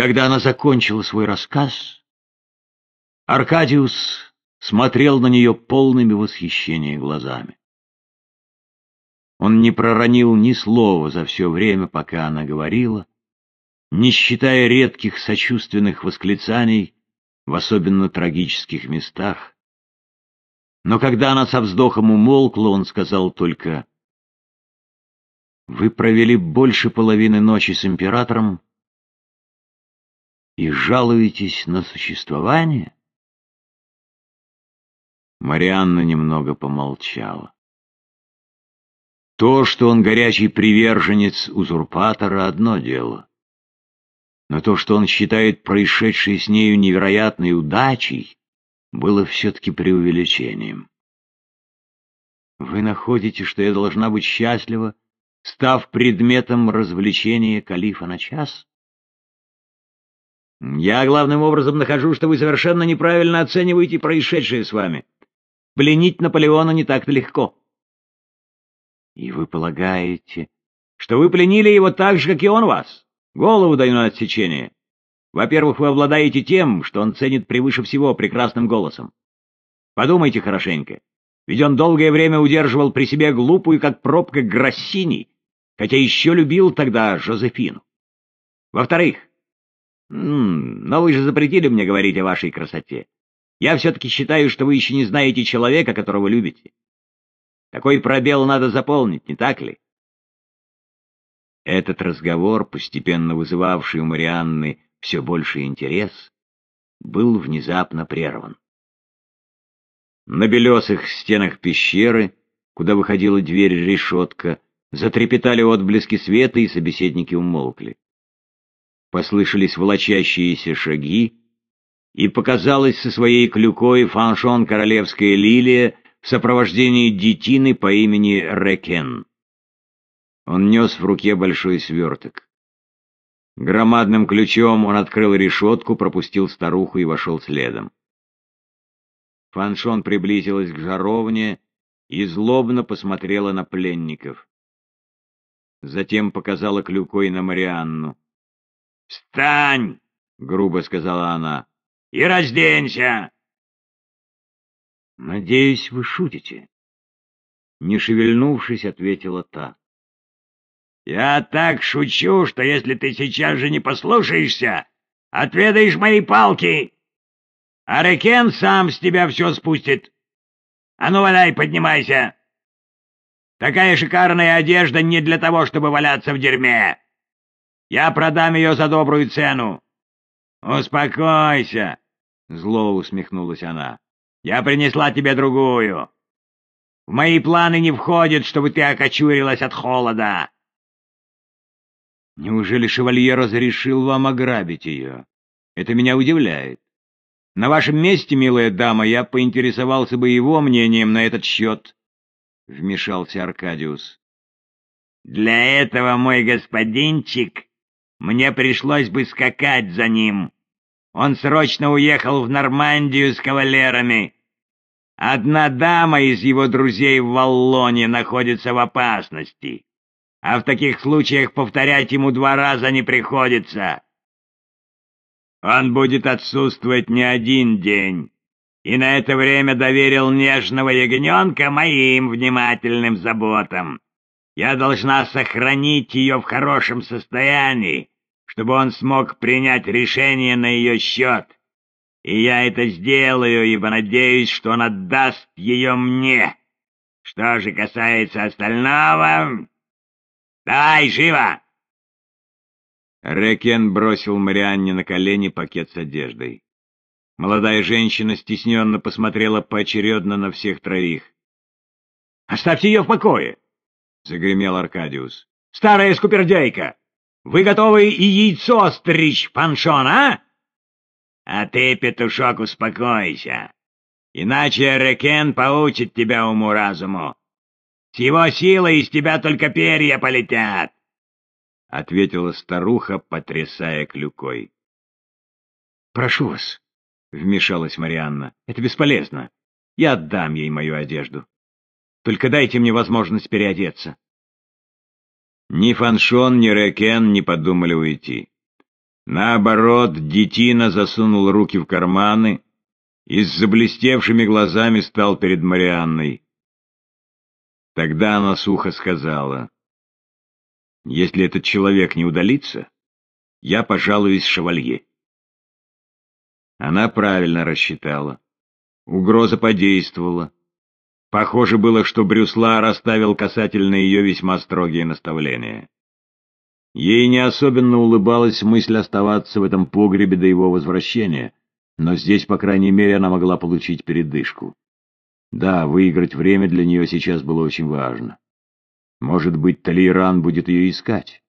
Когда она закончила свой рассказ, Аркадиус смотрел на нее полными восхищения глазами. Он не проронил ни слова за все время, пока она говорила, не считая редких сочувственных восклицаний в особенно трагических местах. Но когда она со вздохом умолкла, он сказал только, «Вы провели больше половины ночи с императором и жалуетесь на существование?» Марианна немного помолчала. То, что он горячий приверженец узурпатора, одно дело. Но то, что он считает происшедшее с нею невероятной удачей, было все-таки преувеличением. Вы находите, что я должна быть счастлива, став предметом развлечения калифа на час? Я главным образом нахожу, что вы совершенно неправильно оцениваете происшедшее с вами. Пленить Наполеона не так-то легко. И вы полагаете, что вы пленили его так же, как и он вас? Голову даю на отсечение. Во-первых, вы обладаете тем, что он ценит превыше всего прекрасным голосом. Подумайте хорошенько. Ведь он долгое время удерживал при себе глупую, как пробка, Гроссини, хотя еще любил тогда Жозефину. Во-вторых, но вы же запретили мне говорить о вашей красоте. Я все-таки считаю, что вы еще не знаете человека, которого любите. Такой пробел надо заполнить, не так ли? Этот разговор, постепенно вызывавший у Марианны все больший интерес, был внезапно прерван. На белесых стенах пещеры, куда выходила дверь-решетка, затрепетали отблески света, и собеседники умолкли. Послышались волочащиеся шаги, и показалась со своей клюкой фаншон королевская лилия в сопровождении детины по имени Рекен. Он нес в руке большой сверток. Громадным ключом он открыл решетку, пропустил старуху и вошел следом. Фаншон приблизилась к жаровне и злобно посмотрела на пленников. Затем показала клюкой на Марианну. «Встань!» — грубо сказала она. «И разденься!» «Надеюсь, вы шутите?» Не шевельнувшись, ответила та. «Я так шучу, что если ты сейчас же не послушаешься, отведаешь мои палки, а Рекен сам с тебя все спустит. А ну, валяй, поднимайся! Такая шикарная одежда не для того, чтобы валяться в дерьме. Я продам ее за добрую цену. Успокойся!» Зло усмехнулась она. Я принесла тебе другую. В мои планы не входит, чтобы ты окочурилась от холода. Неужели шевалье разрешил вам ограбить ее? Это меня удивляет. На вашем месте, милая дама, я поинтересовался бы его мнением на этот счет, — вмешался Аркадиус. Для этого, мой господинчик, мне пришлось бы скакать за ним, он срочно уехал в Нормандию с кавалерами. Одна дама из его друзей в Валлоне находится в опасности, а в таких случаях повторять ему два раза не приходится. Он будет отсутствовать не один день, и на это время доверил нежного ягненка моим внимательным заботам. Я должна сохранить ее в хорошем состоянии, чтобы он смог принять решение на ее счет. И я это сделаю, ибо надеюсь, что он отдаст ее мне. Что же касается остального... Давай, живо!» Рекен бросил Марианне на колени пакет с одеждой. Молодая женщина стесненно посмотрела поочередно на всех троих. «Оставьте ее в покое!» — загремел Аркадиус. «Старая скупердяйка! Вы готовы и яйцо стричь, паншон, а? А ты, петушок, успокойся. Иначе Рекен поучит тебя уму-разуму. С его силой из тебя только перья полетят. — ответила старуха, потрясая клюкой. — Прошу вас, — вмешалась Марианна, — это бесполезно. Я отдам ей мою одежду. Только дайте мне возможность переодеться. Ни Фаншон, ни Рекен не подумали уйти. Наоборот, детина засунул руки в карманы и с заблестевшими глазами стал перед Марианной. Тогда она сухо сказала, «Если этот человек не удалится, я пожалуюсь шевалье». Она правильно рассчитала. Угроза подействовала. Похоже было, что Брюслар оставил касательно ее весьма строгие наставления. Ей не особенно улыбалась мысль оставаться в этом погребе до его возвращения, но здесь, по крайней мере, она могла получить передышку. Да, выиграть время для нее сейчас было очень важно. Может быть, Талейран будет ее искать.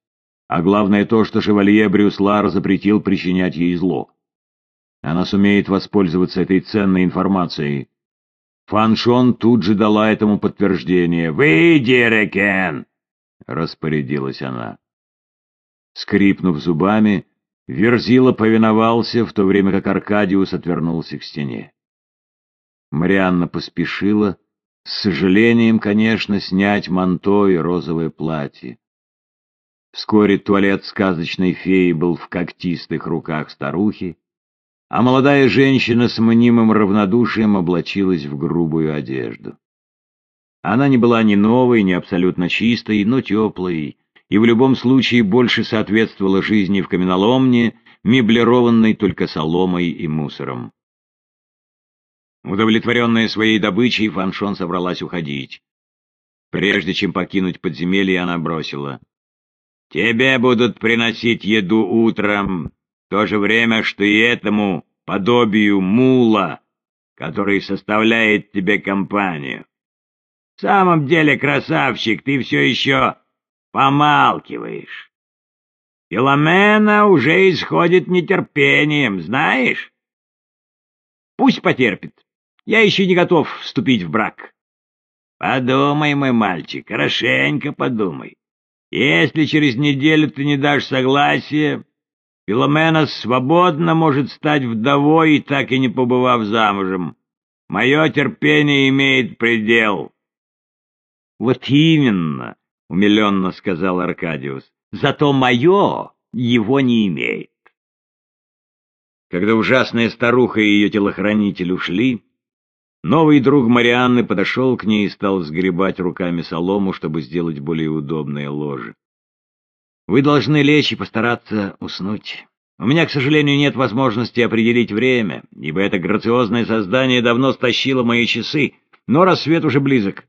А главное то, что шевалье Брюслар запретил причинять ей зло. Она сумеет воспользоваться этой ценной информацией. Фаншон тут же дала этому подтверждение. «Выйди, Рекен!» — распорядилась она. Скрипнув зубами, Верзила повиновался, в то время как Аркадиус отвернулся к стене. Марианна поспешила, с сожалением, конечно, снять манто и розовое платье. Вскоре туалет сказочной феи был в когтистых руках старухи, а молодая женщина с мнимым равнодушием облачилась в грубую одежду. Она не была ни новой, ни абсолютно чистой, но теплой, и в любом случае больше соответствовала жизни в каменоломне, меблированной только соломой и мусором. Удовлетворенная своей добычей, Фаншон собралась уходить. Прежде чем покинуть подземелье, она бросила. «Тебе будут приносить еду утром, то же время, что и этому подобию мула, который составляет тебе компанию. В самом деле, красавчик, ты все еще помалкиваешь. Филомена уже исходит нетерпением, знаешь? Пусть потерпит. Я еще не готов вступить в брак. Подумай, мой мальчик, хорошенько подумай. Если через неделю ты не дашь согласия, Филомена свободно может стать вдовой, так и не побывав замужем. Мое терпение имеет предел. — Вот именно, — умиленно сказал Аркадиус, — зато мое его не имеет. Когда ужасная старуха и ее телохранитель ушли, новый друг Марианны подошел к ней и стал сгребать руками солому, чтобы сделать более удобное ложе. Вы должны лечь и постараться уснуть. У меня, к сожалению, нет возможности определить время, ибо это грациозное создание давно стащило мои часы, но рассвет уже близок.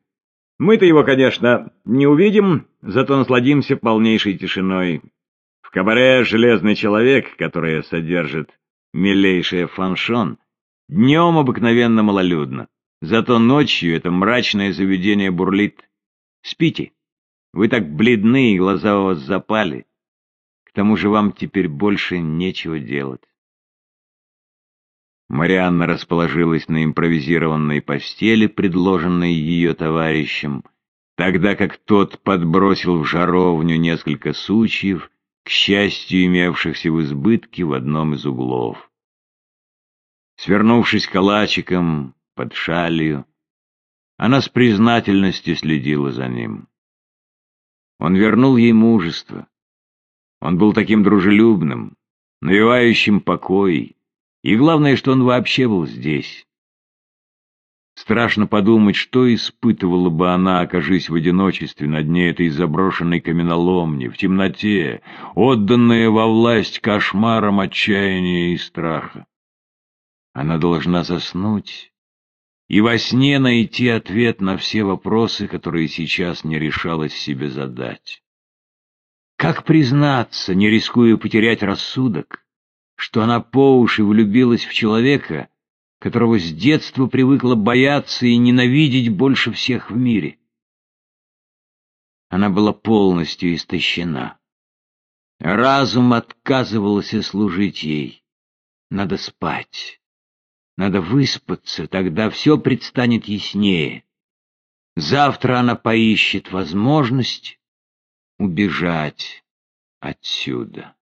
Мы-то его, конечно, не увидим, зато насладимся полнейшей тишиной. В кабаре «Железный человек», которое содержит милейшая фаншон, днем обыкновенно малолюдно, зато ночью это мрачное заведение бурлит. Спите. Вы так бледны, и глаза у вас запали. К тому же вам теперь больше нечего делать. Марианна расположилась на импровизированной постели, предложенной ее товарищем, тогда как тот подбросил в жаровню несколько сучьев, к счастью, имевшихся в избытке в одном из углов. Свернувшись калачиком под шалью, она с признательностью следила за ним. Он вернул ей мужество. Он был таким дружелюбным, навевающим покой, и главное, что он вообще был здесь. Страшно подумать, что испытывала бы она, окажись в одиночестве на дне этой заброшенной каменоломни, в темноте, отданная во власть кошмарам отчаяния и страха. Она должна заснуть и во сне найти ответ на все вопросы, которые сейчас не решалась себе задать. Как признаться, не рискуя потерять рассудок, что она по уши влюбилась в человека, которого с детства привыкла бояться и ненавидеть больше всех в мире? Она была полностью истощена. Разум отказывался служить ей. Надо спать. Надо выспаться, тогда все предстанет яснее. Завтра она поищет возможность убежать отсюда.